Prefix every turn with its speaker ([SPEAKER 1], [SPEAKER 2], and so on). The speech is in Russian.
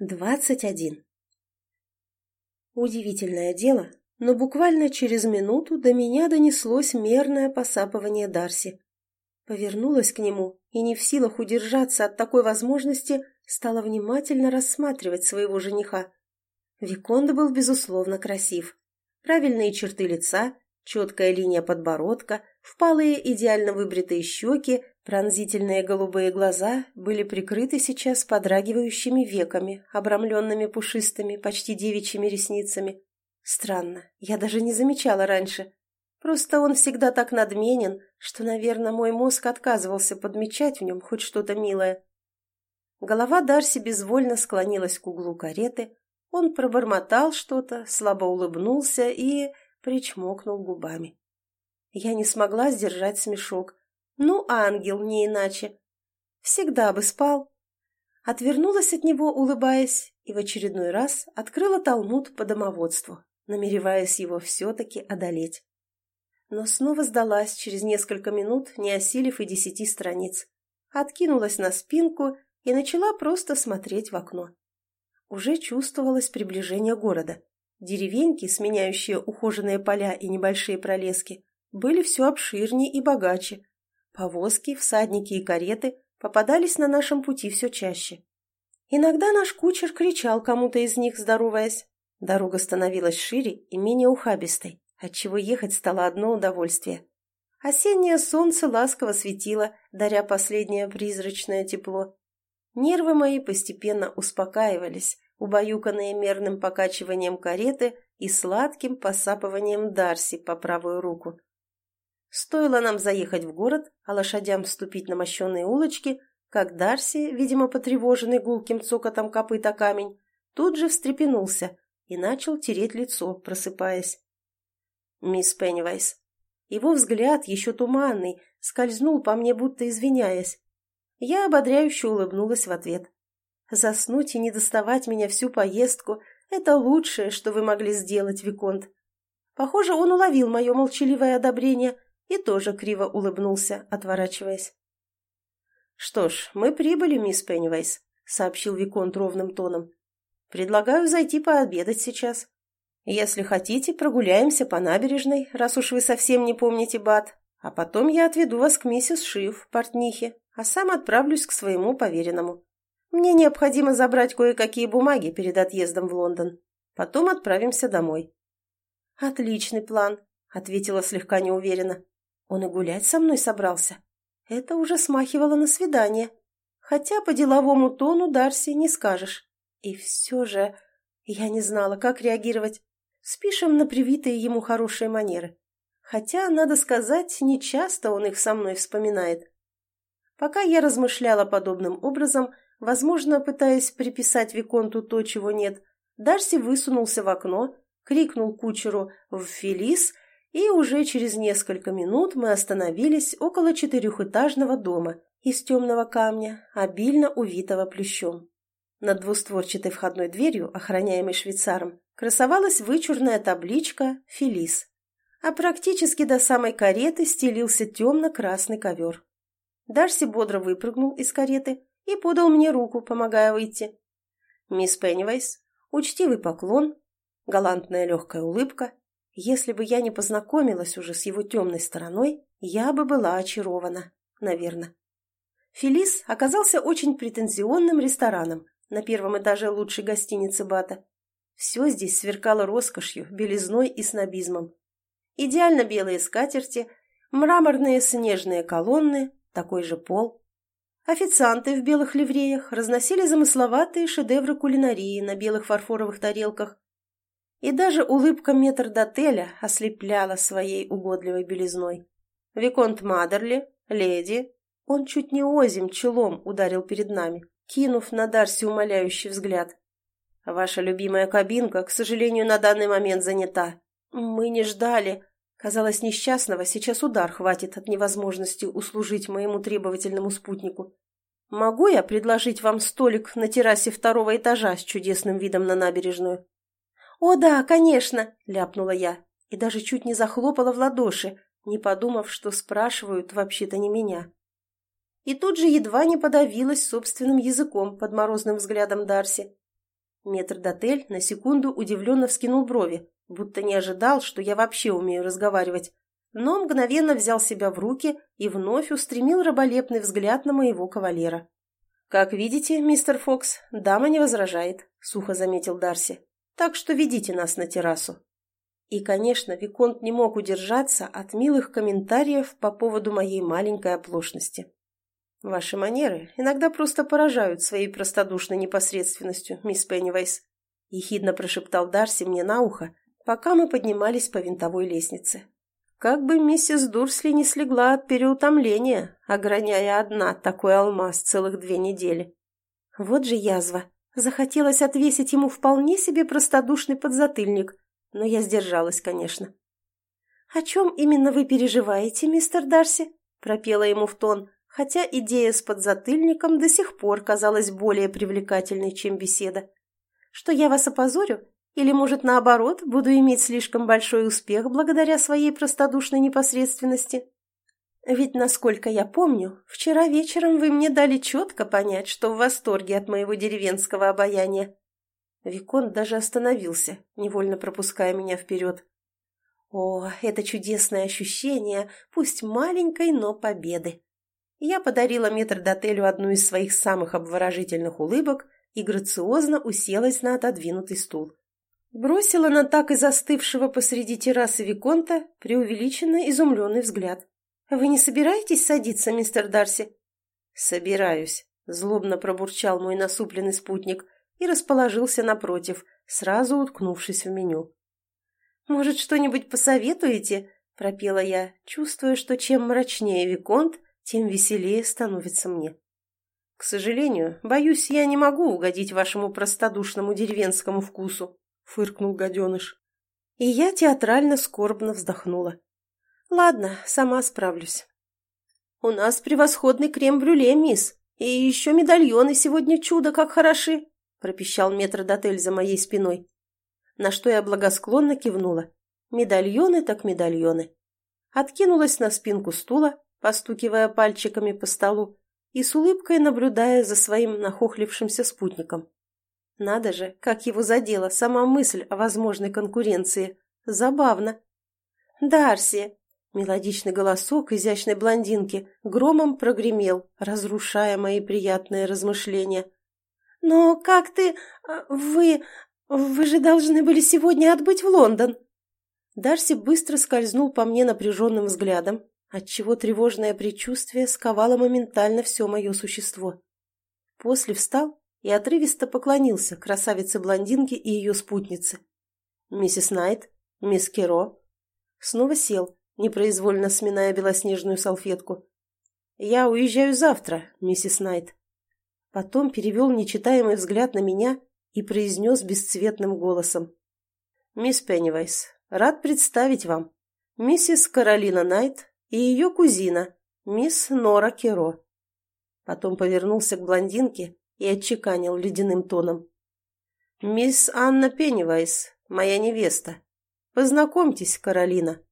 [SPEAKER 1] Двадцать один. Удивительное дело, но буквально через минуту до меня донеслось мерное посапывание Дарси. Повернулась к нему и, не в силах удержаться от такой возможности, стала внимательно рассматривать своего жениха. Виконда был, безусловно, красив. Правильные черты лица, четкая линия подбородка, впалые идеально выбритые щеки Пронзительные голубые глаза были прикрыты сейчас подрагивающими веками, обрамленными пушистыми, почти девичьими ресницами. Странно, я даже не замечала раньше. Просто он всегда так надменен, что, наверное, мой мозг отказывался подмечать в нем хоть что-то милое. Голова Дарси безвольно склонилась к углу кареты, он пробормотал что-то, слабо улыбнулся и причмокнул губами. Я не смогла сдержать смешок, ну, ангел, не иначе. Всегда бы спал. Отвернулась от него, улыбаясь, и в очередной раз открыла талмуд по домоводству, намереваясь его все-таки одолеть. Но снова сдалась через несколько минут, не осилив и десяти страниц. Откинулась на спинку и начала просто смотреть в окно. Уже чувствовалось приближение города. Деревеньки, сменяющие ухоженные поля и небольшие пролески, были все обширнее и богаче, Повозки, всадники и кареты попадались на нашем пути все чаще. Иногда наш кучер кричал кому-то из них, здороваясь. Дорога становилась шире и менее ухабистой, отчего ехать стало одно удовольствие. Осеннее солнце ласково светило, даря последнее призрачное тепло. Нервы мои постепенно успокаивались, убаюканные мерным покачиванием кареты и сладким посапыванием Дарси по правую руку. Стоило нам заехать в город, а лошадям вступить на мощенные улочки, как Дарси, видимо, потревоженный гулким цокотом копыта камень, тут же встрепенулся и начал тереть лицо, просыпаясь. «Мисс Пеннивайс». Его взгляд, еще туманный, скользнул по мне, будто извиняясь. Я ободряюще улыбнулась в ответ. «Заснуть и не доставать меня всю поездку — это лучшее, что вы могли сделать, Виконт». Похоже, он уловил мое молчаливое одобрение — и тоже криво улыбнулся, отворачиваясь. «Что ж, мы прибыли, мисс Пеннивайс», — сообщил Виконт ровным тоном. «Предлагаю зайти пообедать сейчас. Если хотите, прогуляемся по набережной, раз уж вы совсем не помните Бат, а потом я отведу вас к миссис Шиф, портнихе, а сам отправлюсь к своему поверенному. Мне необходимо забрать кое-какие бумаги перед отъездом в Лондон. Потом отправимся домой». «Отличный план», — ответила слегка неуверенно. Он и гулять со мной собрался. Это уже смахивало на свидание. Хотя по деловому тону Дарси не скажешь. И все же я не знала, как реагировать. Спишем на привитые ему хорошие манеры. Хотя, надо сказать, нечасто он их со мной вспоминает. Пока я размышляла подобным образом, возможно, пытаясь приписать Виконту то, чего нет, Дарси высунулся в окно, крикнул кучеру в Фелис и уже через несколько минут мы остановились около четырехэтажного дома из темного камня, обильно увитого плющом. Над двустворчатой входной дверью, охраняемой швейцаром, красовалась вычурная табличка «Фелис», а практически до самой кареты стелился темно-красный ковер. Дарси бодро выпрыгнул из кареты и подал мне руку, помогая выйти. «Мисс Пеннивайс, учтивый поклон, галантная легкая улыбка если бы я не познакомилась уже с его темной стороной, я бы была очарована, наверное. Фелис оказался очень претензионным рестораном на первом этаже лучшей гостиницы Бата. Все здесь сверкало роскошью, белизной и снобизмом. Идеально белые скатерти, мраморные снежные колонны, такой же пол. Официанты в белых ливреях разносили замысловатые шедевры кулинарии на белых фарфоровых тарелках, и даже улыбка метрдотеля ослепляла своей угодливой белизной. Виконт Мадерли, леди, он чуть не озим челом ударил перед нами, кинув на Дарси умоляющий взгляд. «Ваша любимая кабинка, к сожалению, на данный момент занята. Мы не ждали. Казалось, несчастного сейчас удар хватит от невозможности услужить моему требовательному спутнику. Могу я предложить вам столик на террасе второго этажа с чудесным видом на набережную?» «О да, конечно!» – ляпнула я и даже чуть не захлопала в ладоши, не подумав, что спрашивают вообще-то не меня. И тут же едва не подавилась собственным языком под морозным взглядом Дарси. Метрдотель на секунду удивленно вскинул брови, будто не ожидал, что я вообще умею разговаривать, но мгновенно взял себя в руки и вновь устремил раболепный взгляд на моего кавалера. «Как видите, мистер Фокс, дама не возражает», — сухо заметил Дарси. «Так что ведите нас на террасу». И, конечно, Виконт не мог удержаться от милых комментариев по поводу моей маленькой оплошности. «Ваши манеры иногда просто поражают своей простодушной непосредственностью, мисс Пеннивайс», — ехидно прошептал Дарси мне на ухо, пока мы поднимались по винтовой лестнице. Как бы миссис Дурсли не слегла от переутомления, ограняя одна такой алмаз целых две недели. Вот же язва. Захотелось отвесить ему вполне себе простодушный подзатыльник, но я сдержалась, конечно. «О чем именно вы переживаете, мистер Дарси?» – пропела ему в тон, хотя идея с подзатыльником до сих пор казалась более привлекательной, чем беседа. «Что я вас опозорю? Или, может, наоборот, буду иметь слишком большой успех благодаря своей простодушной непосредственности?» Ведь, насколько я помню, вчера вечером вы мне дали четко понять, что в восторге от моего деревенского обаяния. Викон даже остановился, невольно пропуская меня вперед. О, это чудесное ощущение, пусть маленькой, но победы. Я подарила метрдотелю одну из своих самых обворожительных улыбок и грациозно уселась на отодвинутый стул. Бросила на так и застывшего посреди террасы Виконта преувеличенно изумленный взгляд. «Вы не собираетесь садиться, мистер Дарси?» «Собираюсь», — злобно пробурчал мой насупленный спутник — и расположился напротив, сразу уткнувшись в меню. «Может, что-нибудь посоветуете?» – пропела я, чувствуя, что чем мрачнее Виконт, тем веселее становится мне. «К сожалению, боюсь, я не могу угодить вашему простодушному деревенскому вкусу», – фыркнул гаденыш. И я театрально скорбно вздохнула. «Ладно, сама справлюсь». «У нас превосходный крем-брюле, мисс, и еще медальоны сегодня чудо как хороши», пропищал метрдотель за моей спиной. На что я благосклонно кивнула. Медальоны так медальоны. Откинулась на спинку стула, постукивая пальчиками по столу и с улыбкой наблюдая за своим нахохлившимся спутником. Надо же, как его задела сама мысль о возможной конкуренции. Забавно. «Дарси!» Мелодичный голосок изящной блондинки громом прогремел, разрушая мои приятные размышления. «Но как ты... А, вы... Вы же должны были сегодня отбыть в Лондон!» Дарси быстро скользнул по мне напряженным взглядом, отчего тревожное предчувствие сковало моментально все мое существо. После встал и отрывисто поклонился красавице-блондинке и ее спутнице. «Миссис Найт, мисс Керо». Снова сел, непроизвольно сминая белоснежную салфетку. «Я уезжаю завтра, миссис Найт». Потом перевел нечитаемый взгляд на меня и произнес бесцветным голосом. «Мисс Пеннивайс, рад представить вам. Миссис Каролина Найт и ее кузина, мисс Нора Керо». Потом повернулся к блондинке и отчеканил ледяным тоном. «Мисс Анна Пеннивайс, моя невеста. Познакомьтесь, Каролина».